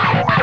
Yeah.